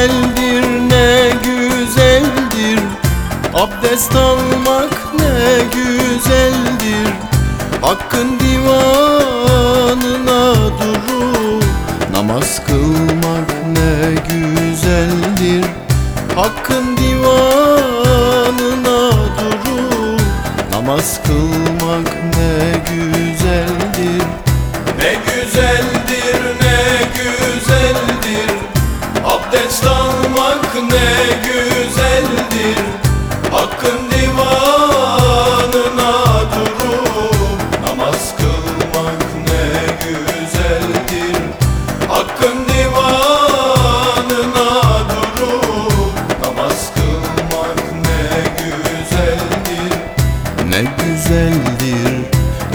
güzeldir ne güzeldir. Abdest almak ne güzeldir. Hakkın divanına durup Namaz kılmak ne güzeldir. Hakkın divanına durup Namaz kılmak güzeldir. Hakkın divanına durup Namaz kılmak ne güzeldir. Hakkın divanına durup Namaz kılmak ne güzeldir. Ne güzeldir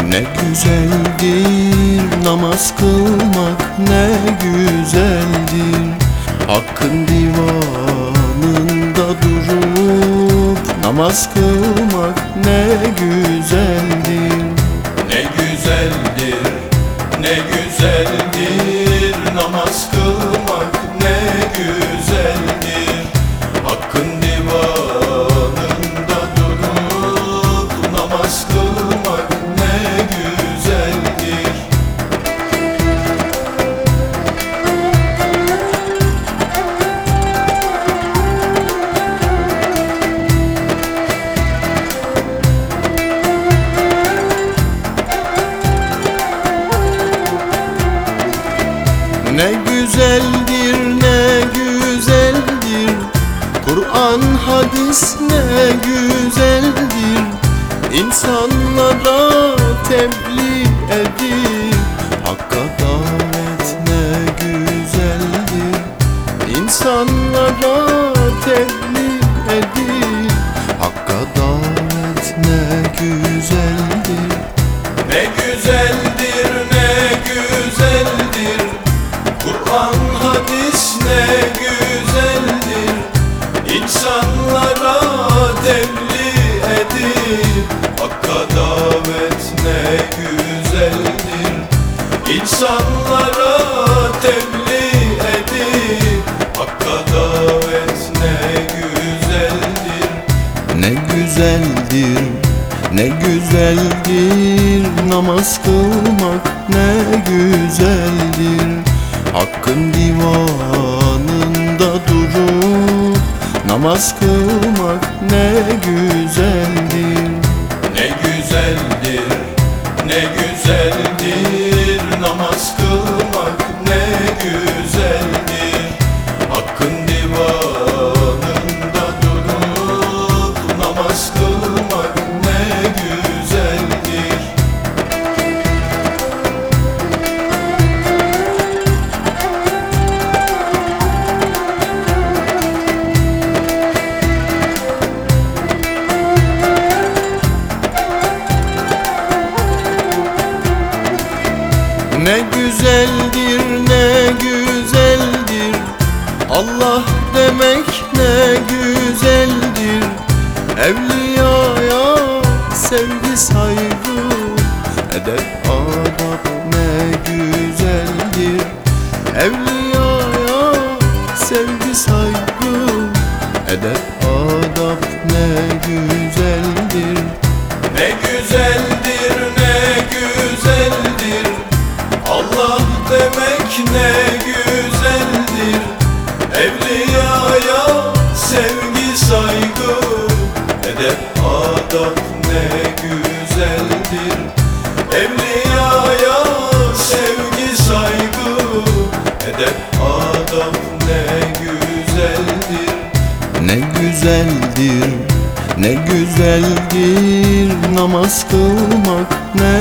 ne güzeldir. Namaz kılmak ne güzeldir. Hakkın divanında Namaz kılmak ne güzeldir Ne güzeldir ne güzeldir. Kur'an hadis ne güzeldir. İnsanlara tebliğ edip Hakka davet ne güzeldir. İnsanlara edip Hakka davet ne güzeldir. İnsanlara tebliğ edip Hakka davet ne güzeldir. Ne güzeldir ne güzeldir. Namaz kılmak ne güzeldir. Hakkın divanında durup namaz kılmak Ne güzeldir ne güzeldir. Allah demek ne güzeldir. Evliyaya sevgi saygı Edep adab ne güzeldir. Evliyaya ne güzeldir Evliyaya sevgi saygı Edep adab ne güzeldir. Evliyaya sevgi saygı Edep adab ne güzeldir. Ne güzeldir ne güzeldir namaz kılmak ne